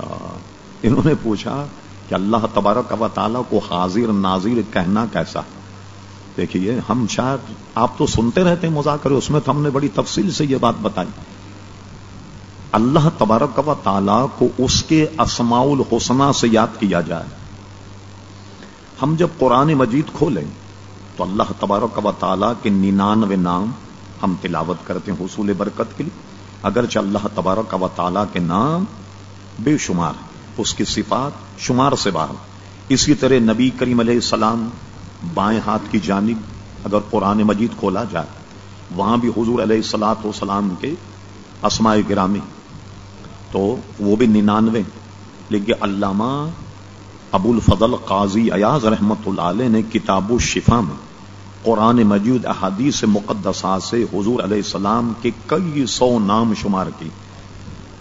اچھا انہوں نے پوچھا کہ اللہ تبارک و تعالیٰ کو حاضر ناظر کہنا کیسا؟ دیکھیے، ہم شاید آپ تو سنتے رہتے ہیں مذاکرے، اس میں تو ہم نے بڑی تفصیل سے یہ بات بتائی۔ اللہ تبارک و تعالیٰ کو اس کے اسماع الحسنہ سے یاد کیا جائے۔ ہم جب قرآن مجید کھولیں، تو اللہ تبارک و تعالیٰ کے ننانوے نام ہم تلاوت کرتے ہیں حصول برکت کے لیے۔ اگرچہ اللہ تبارک و تعالیٰ کے نام بے شمار اس کی صفات شمار سے باہر۔ اسی طرح نبی کریم علیہ السلام بائیں ہاتھ کی جانب اگر قرآن مجید کھولا جائے، وہاں بھی حضور علیہ السلاط وسلام کے اسماء گرامی تو وہ بھی ننانوے لیکن علامہ ابو الفضل قاضی ایاز رحمت اللہ علیہ نے کتاب الشفا میں قرآن مجید احادیث مقدسات سے حضور علیہ السلام کے کئی سو نام شمار کی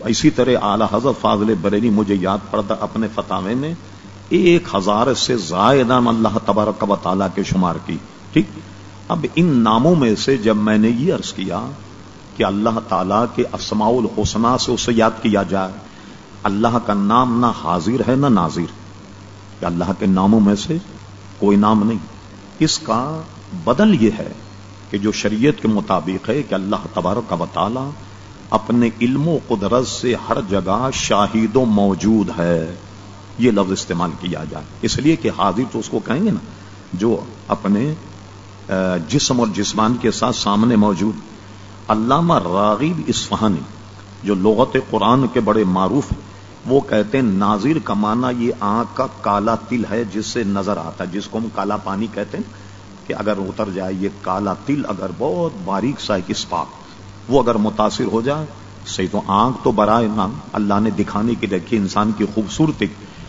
اسی طرح اعلی حضرت فاضل بریلی مجھے یاد پڑتا اپنے فتح میں ایک ہزار سے زائد نام اللہ تبارک و تعالیٰ کے شمار کی، ٹھیک؟ اب ان ناموں میں سے جب میں نے یہ عرض کیا کہ اللہ تعالیٰ کے اسماع الحسنہ سے اسے یاد کیا جائے، اللہ کا نام نہ حاضر ہے نہ ناظر۔ کہ اللہ کے ناموں میں سے کوئی نام نہیں؟ اس کا بدل یہ ہے کہ جو شریعت کے مطابق ہے کہ اللہ تبارک و تعالیٰ اپنے علم و قدرت سے ہر جگہ شاہد و موجود ہے۔ یہ لفظ استعمال کیا جائے۔ اس لیے کہ حاضر تو اس کو کہیں گے نا، جو اپنے جسم اور جسمان کے ساتھ سامنے موجود۔ علامہ راغیب اسفہانی جو لغت قرآن کے بڑے معروف ہیں، وہ کہتے ہیں، ناظر کا معنی یہ آنکھ کا کالا تل ہے جس سے نظر آتا ہے۔ جس کو ہم کالا پانی کہتے ہیں، کہ اگر اتر جائے یہ کالا تل، اگر بہت باریک سا ایک اسپاک۔ وہ اگر متاثر ہو جائے، صحیح تو آنکھ تو برائے نام اللہ نے دکھانے کی دیکھی انسان کی خوبصورتی،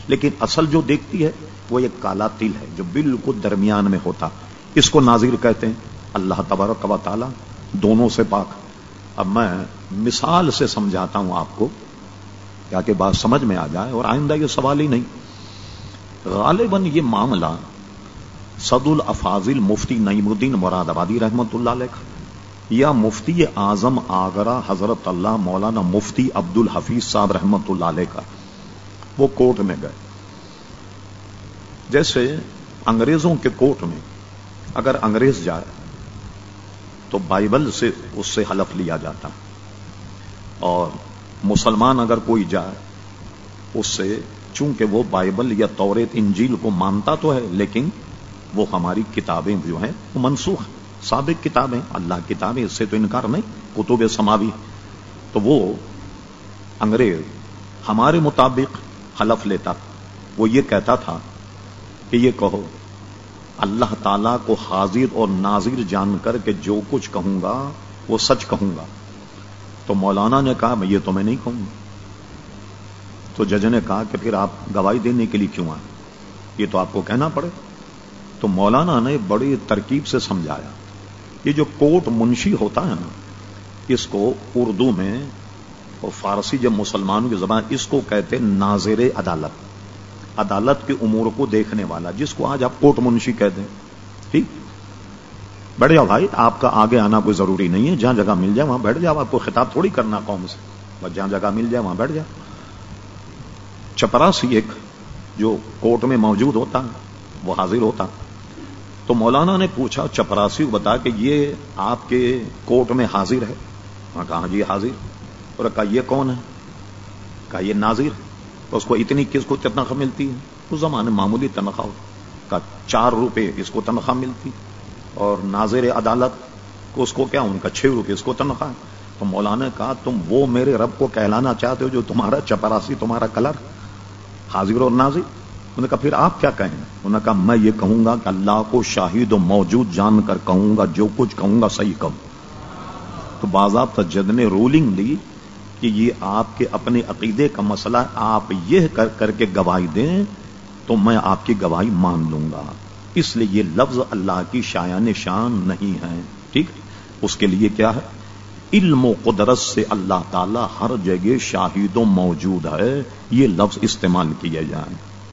لیکن اصل جو دیکھتی ہے، وہ ایک کالا تل ہے جو بالکل درمیان میں ہوتا۔ اس کو ناظر کہتے ہیں اللہ تبارک و تعالی، دونوں سے پاک۔ اب میں مثال سے سمجھاتا ہوں آپ کو کیا کہ بات سمجھ میں آ جائے اور آئندہ یہ سوال ہی نہیں۔ غالباً یہ معاملہ سد الافاظل مفتی نعیم الدین مراد آبادی رحمت اللہ علیہ کا۔ یا مفتی اعظم آگرہ حضرت اللہ مولانا مفتی عبد الحفیظ صاحب رحمت اللہ علیہ کا، وہ کوٹ میں گئے۔ جیسے انگریزوں کے کوٹ میں اگر انگریز جائے تو بائبل سے اس سے حلف لیا جاتا۔ اور مسلمان اگر کوئی جائے، اس سے چونکہ وہ بائبل یا توریت انجیل کو مانتا تو ہے، لیکن وہ ہماری کتابیں جو ہیں وہ منسوخ ہیں۔ سابق کتابیں، اللہ کتابیں، اس سے تو انکار نہیں، کتب سماوی تو وہ انگریز ہمارے مطابق حلف لیتا۔ وہ یہ کہتا تھا کہ یہ کہو، اللہ تعالی کو حاضر اور ناظر جان کر کے جو کچھ کہوں گا، وہ سچ کہوں گا۔ تو مولانا نے کہا، میں یہ تو میں نہیں کہوں۔ گا تو جج نے کہا کہ پھر آپ گواہی دینے کے لیے کیوں آئے؟ یہ تو آپ کو کہنا پڑے۔ تو مولانا نے بڑی ترکیب سے سمجھایا۔ یہ جو کوٹ منشی ہوتا ہے نا، اس کو اردو میں، اور فارسی جب مسلمانوں کی زبان، اس کو کہتے ناظر عدالت۔ عدالت کے امور کو دیکھنے والا، جس کو آج آپ کوٹ منشی کہتے ہیں۔ ٹھیک؟ بیٹھ جاؤ بھائی، آپ کا آگے آنا کوئی ضروری نہیں ہے، جہاں جگہ مل جائے وہاں بیٹھ جاؤ، آپ کو خطاب تھوڑی کرنا قوم سے۔ بس جہاں جگہ مل جائے وہاں بیٹھ جاؤ۔ چپراسی ایک جو کوٹ میں موجود ہوتا، وہ حاضر ہوتا۔ تو مولانا نے پوچھا، چپراسی کو بتا کہ یہ آپ کے کوٹ میں حاضر ہے؟ وہاں کہا ہاں جی حاضر۔ اور کہا، یہ کون ہے؟ کہا، یہ ناظر۔ اس کو اتنی کس کو تنخواہ ملتی ہے؟ اس زمانے معمولی تنخواہ کا چار روپے اس کو تنخواہ ملتی اور ناظر عدالت کو اس کو کیا، ان کا چھ روپے اس کو تنخواہ تو مولانا نے کہا، تم وہ میرے رب کو کہلانا چاہتے ہو جو تمہارا چپراسی، تمہارا کلر، حاضر اور ناظر؟ انہوں نے کہا، پھر آپ کیا کہیں؟ انہوں نے کہا، میں یہ کہوں گا کہ اللہ کو شاہد و موجود جان کر کہوں گا، جو کچھ کہوں گا صحیح کہوں تو باضابطہ جد نے رولنگ لی کہ یہ آپ کے اپنے عقیدے کا مسئلہ آپ یہ کر کر کے گواہی دیں تو میں آپ کی گواہی مان لوں گا۔ اس لیے یہ لفظ اللہ کی شایان شان نہیں ہے۔ ٹھیک؟ اس کے لیے کیا ہے؟ علم و قدرت سے اللہ تعالی ہر جگہ شاہد و موجود ہے۔ یہ لفظ استعمال کیے جائیں